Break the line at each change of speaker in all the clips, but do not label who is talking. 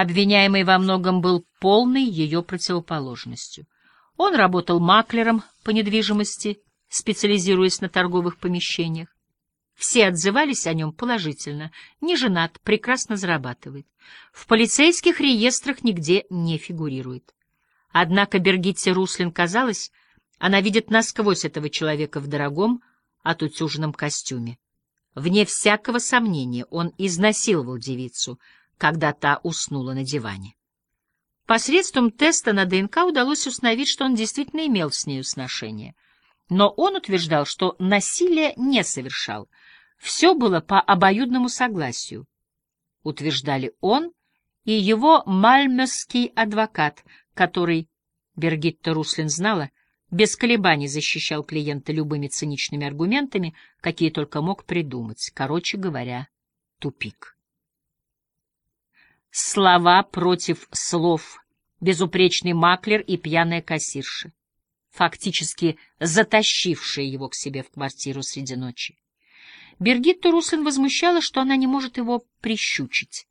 Обвиняемый во многом был полной ее противоположностью. Он работал маклером по недвижимости, специализируясь на торговых помещениях. Все отзывались о нем положительно. Не женат, прекрасно зарабатывает. В полицейских реестрах нигде не фигурирует. Однако Бергитте Руслин казалось, она видит насквозь этого человека в дорогом, отутюженном костюме. Вне всякого сомнения он изнасиловал девицу, когда та уснула на диване. Посредством теста на ДНК удалось установить, что он действительно имел с нею сношение. Но он утверждал, что насилие не совершал. Все было по обоюдному согласию. Утверждали он и его мальмесский адвокат, который, Бергитта Руслин знала, без колебаний защищал клиента любыми циничными аргументами, какие только мог придумать. Короче говоря, тупик. Слова против слов, безупречный маклер и пьяная кассирша, фактически затащившая его к себе в квартиру среди ночи. Бергитту Руслин возмущала, что она не может его прищучить.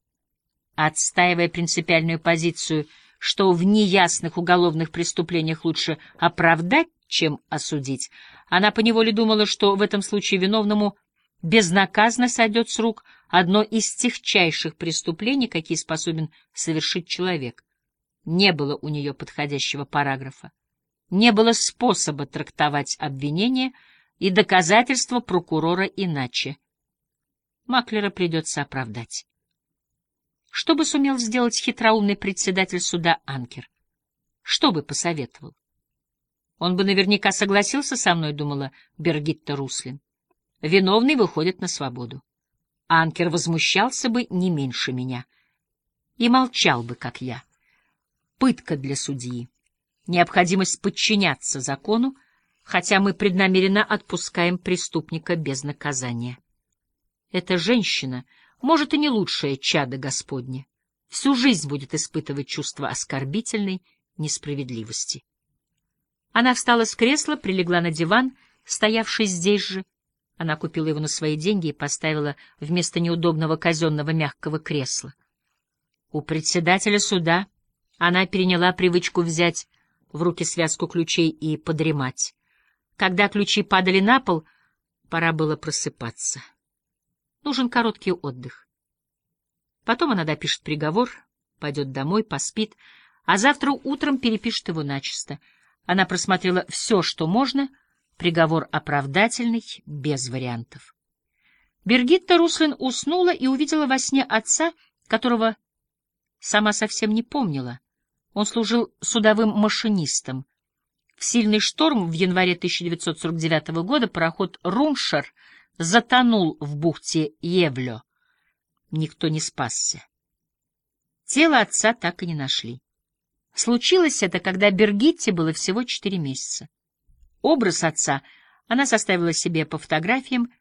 Отстаивая принципиальную позицию — что в неясных уголовных преступлениях лучше оправдать, чем осудить, она поневоле думала, что в этом случае виновному безнаказанно сойдет с рук одно из техчайших преступлений, какие способен совершить человек. Не было у нее подходящего параграфа, не было способа трактовать обвинение и доказательства прокурора иначе. Маклера придется оправдать. Что бы сумел сделать хитроумный председатель суда Анкер? Что бы посоветовал? Он бы наверняка согласился со мной, думала Бергитта Руслин. Виновный выходит на свободу. Анкер возмущался бы не меньше меня. И молчал бы, как я. Пытка для судьи. Необходимость подчиняться закону, хотя мы преднамеренно отпускаем преступника без наказания. Эта женщина — может, и не лучшее чадо Господне, всю жизнь будет испытывать чувство оскорбительной несправедливости. Она встала с кресла, прилегла на диван, стоявший здесь же. Она купила его на свои деньги и поставила вместо неудобного казенного мягкого кресла. У председателя суда она переняла привычку взять в руки связку ключей и подремать. Когда ключи падали на пол, пора было просыпаться. Нужен короткий отдых. Потом она допишет приговор, пойдет домой, поспит, а завтра утром перепишет его начисто. Она просмотрела все, что можно, приговор оправдательный, без вариантов. Бергитта Руслин уснула и увидела во сне отца, которого сама совсем не помнила. Он служил судовым машинистом. В сильный шторм в январе 1949 года пароход «Руншер» затонул в бухте Евлё. Никто не спасся. Тело отца так и не нашли. Случилось это, когда Бергитте было всего четыре месяца. Образ отца она составила себе по фотографиям,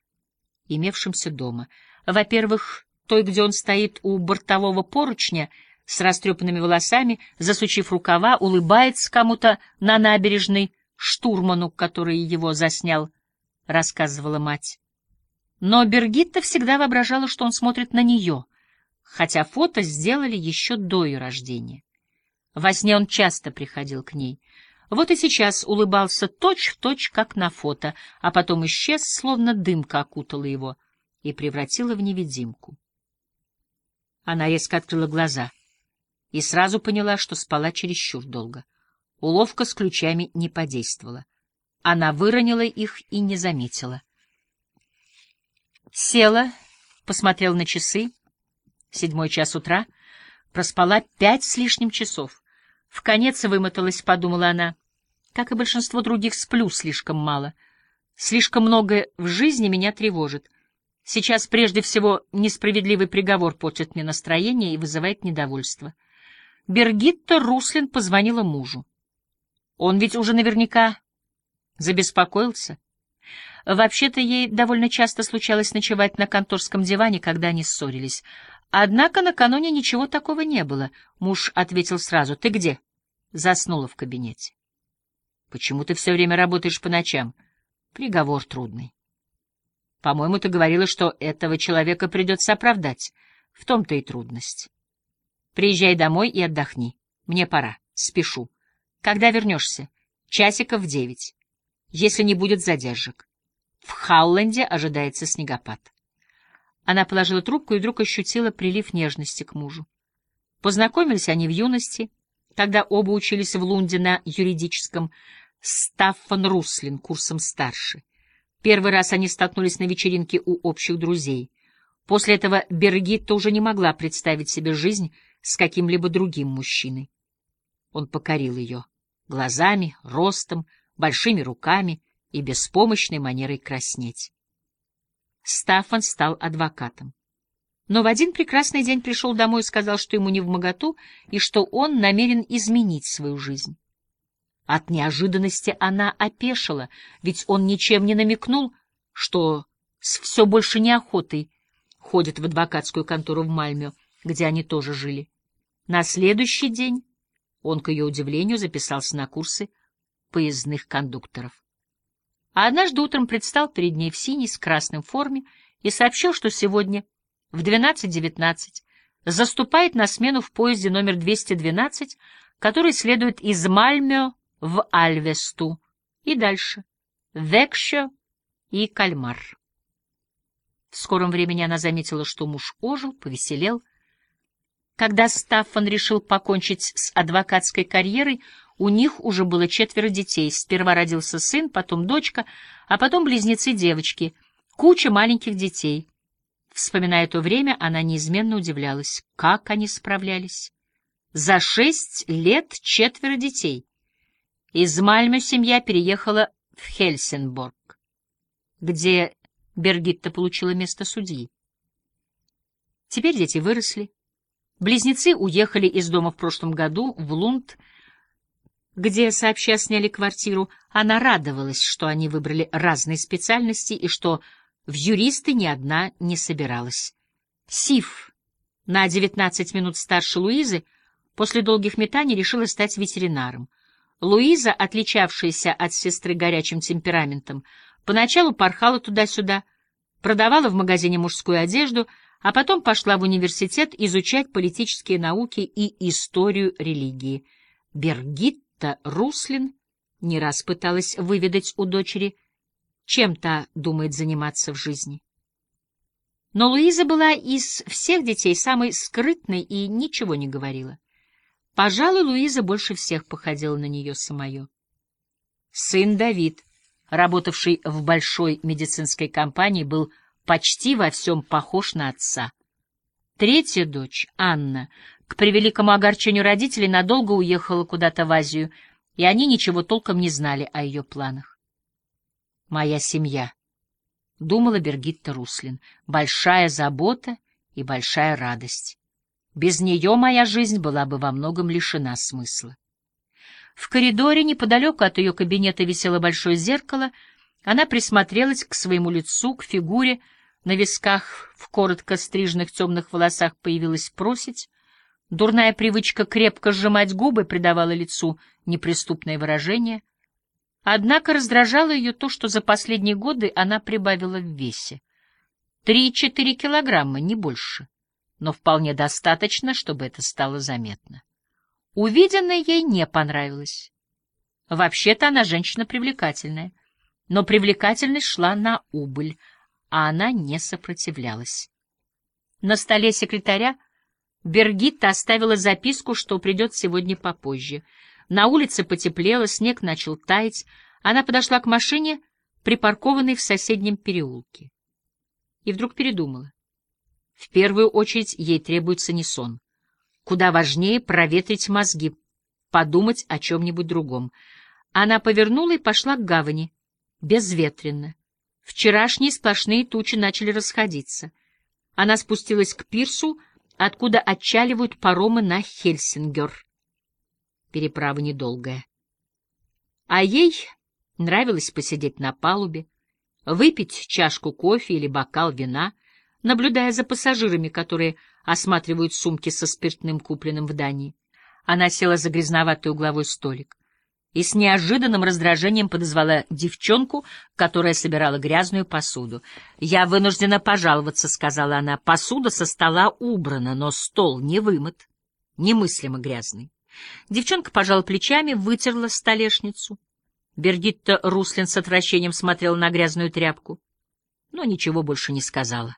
имевшимся дома. Во-первых, той, где он стоит у бортового поручня с растрепанными волосами, засучив рукава, улыбается кому-то на набережной, штурману, который его заснял, — рассказывала мать. Но Бергитта всегда воображала, что он смотрит на нее, хотя фото сделали еще до ее рождения. Во сне он часто приходил к ней. Вот и сейчас улыбался точь-в-точь, точь, как на фото, а потом исчез, словно дымка окутала его и превратила в невидимку. Она резко открыла глаза и сразу поняла, что спала чересчур долго. Уловка с ключами не подействовала. Она выронила их и не заметила. Села, посмотрела на часы. Седьмой час утра. Проспала пять с лишним часов. В конец вымоталась, подумала она. Как и большинство других, сплю слишком мало. Слишком многое в жизни меня тревожит. Сейчас прежде всего несправедливый приговор портит мне настроение и вызывает недовольство. Бергитта Руслин позвонила мужу. Он ведь уже наверняка забеспокоился. Вообще-то ей довольно часто случалось ночевать на конторском диване, когда они ссорились. Однако накануне ничего такого не было. Муж ответил сразу. «Ты где?» Заснула в кабинете. «Почему ты все время работаешь по ночам?» «Приговор трудный». «По-моему, ты говорила, что этого человека придется оправдать. В том-то и трудность». Приезжай домой и отдохни. Мне пора. Спешу. Когда вернешься? Часиков в девять. Если не будет задержек. В Халленде ожидается снегопад. Она положила трубку и вдруг ощутила прилив нежности к мужу. Познакомились они в юности, когда оба учились в Лунде на юридическом, Стаффан Руслин, курсом старше. Первый раз они столкнулись на вечеринке у общих друзей. После этого Бергитта уже не могла представить себе жизнь с каким-либо другим мужчиной. Он покорил ее глазами, ростом, большими руками и беспомощной манерой краснеть. Стаффан стал адвокатом. Но в один прекрасный день пришел домой и сказал, что ему не в моготу и что он намерен изменить свою жизнь. От неожиданности она опешила, ведь он ничем не намекнул, что с все больше неохотой ходит в адвокатскую контору в Мальме, где они тоже жили. На следующий день он, к ее удивлению, записался на курсы поездных кондукторов. А однажды утром предстал перед ней в синей с красным форме и сообщил, что сегодня в 12.19 заступает на смену в поезде номер 212, который следует из Мальмё в Альвесту и дальше, Векшо и Кальмар. В скором времени она заметила, что муж ожил, повеселел. Когда Стаффан решил покончить с адвокатской карьерой, у них уже было четверо детей. Сперва родился сын, потом дочка, а потом близнецы-девочки, куча маленьких детей. Вспоминая то время, она неизменно удивлялась, как они справлялись. За шесть лет четверо детей. Из Мальмö семья переехала в Хельсинборг, где Бергитта получила место судьи. Теперь дети выросли. Близнецы уехали из дома в прошлом году в Лунд, где сообща сняли квартиру. Она радовалась, что они выбрали разные специальности и что в юристы ни одна не собиралась. Сив, на 19 минут старше Луизы, после долгих метаний решила стать ветеринаром. Луиза, отличавшаяся от сестры горячим темпераментом, поначалу порхала туда-сюда, продавала в магазине мужскую одежду, а потом пошла в университет изучать политические науки и историю религии. Бергитта Руслин не раз пыталась выведать у дочери, чем та думает заниматься в жизни. Но Луиза была из всех детей самой скрытной и ничего не говорила. Пожалуй, Луиза больше всех походила на нее самое. Сын Давид, работавший в большой медицинской компании, был почти во всем похож на отца. Третья дочь, Анна, к превеликому огорчению родителей, надолго уехала куда-то в Азию, и они ничего толком не знали о ее планах. «Моя семья», — думала Бергитта Руслин, — «большая забота и большая радость». Без нее моя жизнь была бы во многом лишена смысла. В коридоре неподалеку от ее кабинета висело большое зеркало. Она присмотрелась к своему лицу, к фигуре. На висках в коротко стриженных темных волосах появилась просить. Дурная привычка крепко сжимать губы придавала лицу неприступное выражение. Однако раздражало ее то, что за последние годы она прибавила в весе. Три-четыре килограмма, не больше но вполне достаточно, чтобы это стало заметно. Увиденное ей не понравилось. Вообще-то она женщина привлекательная, но привлекательность шла на убыль, а она не сопротивлялась. На столе секретаря Бергитта оставила записку, что придет сегодня попозже. На улице потеплело, снег начал таять. Она подошла к машине, припаркованной в соседнем переулке. И вдруг передумала. В первую очередь ей требуется не сон. Куда важнее проветрить мозги, подумать о чем-нибудь другом. Она повернула и пошла к гавани. Безветренно. Вчерашние сплошные тучи начали расходиться. Она спустилась к пирсу, откуда отчаливают паромы на Хельсингер. Переправа недолгая. А ей нравилось посидеть на палубе, выпить чашку кофе или бокал вина — наблюдая за пассажирами, которые осматривают сумки со спиртным, купленным в Дании. Она села за грязноватый угловой столик и с неожиданным раздражением подозвала девчонку, которая собирала грязную посуду. «Я вынуждена пожаловаться», — сказала она. «Посуда со стола убрана, но стол не вымыт». немыслимо грязный. Девчонка пожала плечами, вытерла столешницу. Бергитта Руслин с отвращением смотрела на грязную тряпку, но ничего больше не сказала.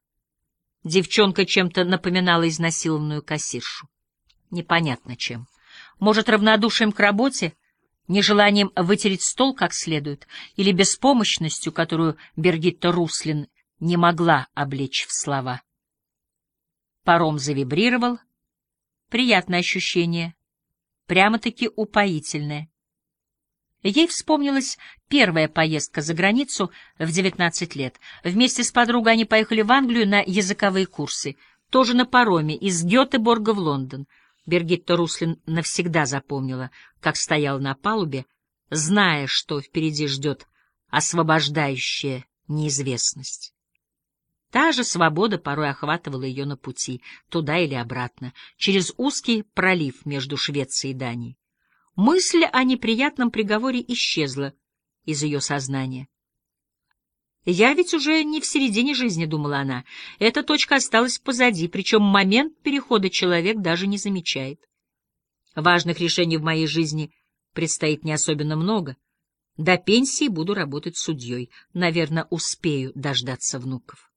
Девчонка чем-то напоминала изнасилованную кассиршу. Непонятно чем. Может, равнодушием к работе, нежеланием вытереть стол как следует, или беспомощностью, которую Бергитта Руслин не могла облечь в слова. Паром завибрировал. Приятное ощущение, прямо-таки упоительное. Ей вспомнилась первая поездка за границу в 19 лет. Вместе с подругой они поехали в Англию на языковые курсы, тоже на пароме, из Гетеборга в Лондон. Бергитта Руслин навсегда запомнила, как стоял на палубе, зная, что впереди ждет освобождающая неизвестность. Та же свобода порой охватывала ее на пути, туда или обратно, через узкий пролив между Швецией и Данией. Мысль о неприятном приговоре исчезла из ее сознания. «Я ведь уже не в середине жизни», — думала она. «Эта точка осталась позади, причем момент перехода человек даже не замечает. Важных решений в моей жизни предстоит не особенно много. До пенсии буду работать судьей. Наверное, успею дождаться внуков».